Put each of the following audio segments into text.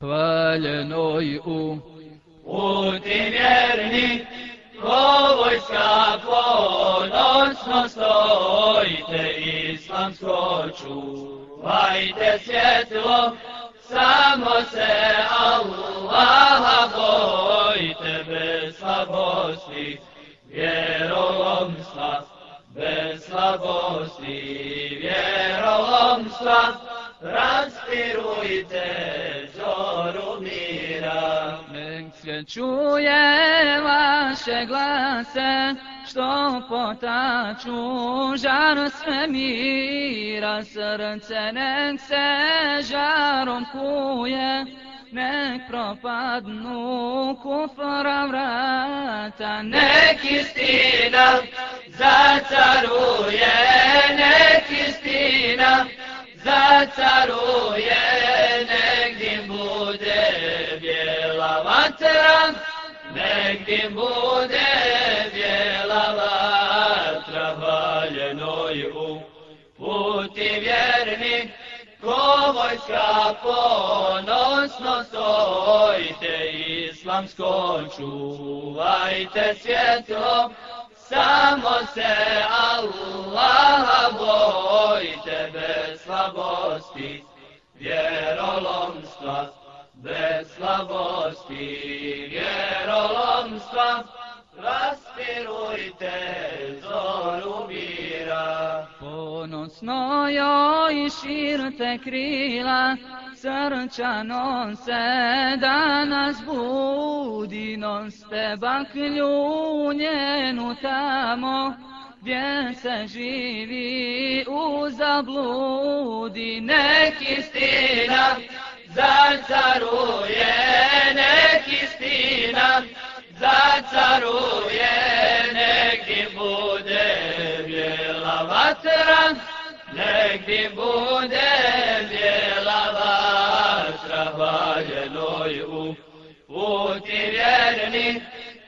Paljenoj u Puti vjerni, ko vojska ponosno stojite, islamsko čuvajte svjetlo, samo se Allaha bojite bez slabosti, vjerolomstva, bez slabosti, vjerolomstva, raspirujte Poslije čuje vaše glase, što potaču žar sve mira, srce nek se žarom kuje, nek propadnu kufra vrata, Nek istina zacaruje, nek istina zacaruje, nekim bude bijela vatra, valjenoj u puti vjerni, ko vojska ponosno stojite, islamsko čuvajte svjetlo, samo se Allaha bojite bez slabosti, vjerolomstva, bez slabosti, vjerolomstva, raspirujte zoru mira. Ponosno joj širte krila, srčano se danas budi, noste baklju njenu tamo, gdje se živi u zabludi. neki stil caruje, nek istina zacaruje, nek bude bijela vatra, nek bude bijela vatra, valjenoj u puti vjerni,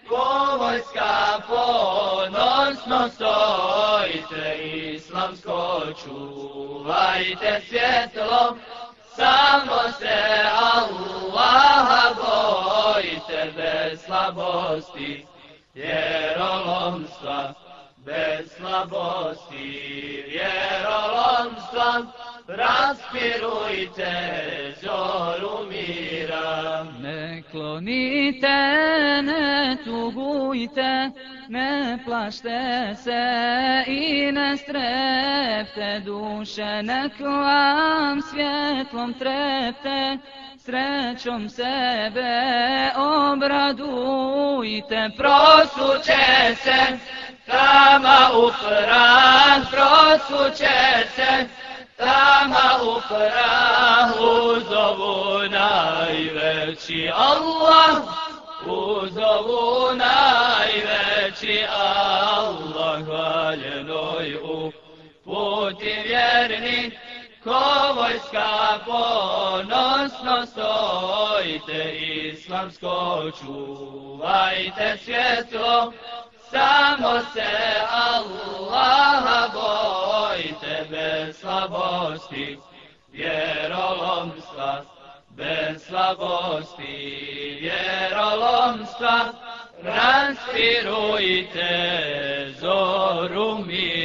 ko vojska ponosno stojite, islamsko čuvajte svjetlo, samo se Allaha bojite bez slabosti, vjerolomstva, bez slabosti, vjerolomstva, raspirujte zoru mira. Ne klonite, ne tugujte, ne plašte se i ne strepte duše, nek vam svjetlom trepte, srećom sebe obradujte, Prosuće se tama u prah, prosuće se tama u prah, zovu najveći Allah, uzovu najveći Allah, hvaljenoj u puti vjerni, ko vojska ponosno stojite, islamsko čuvajte svjetlo, samo se Allaha bojite bez slabosti, vjerolomstva, bez slabosti, vjerolomstva, transpirujte zoru mir.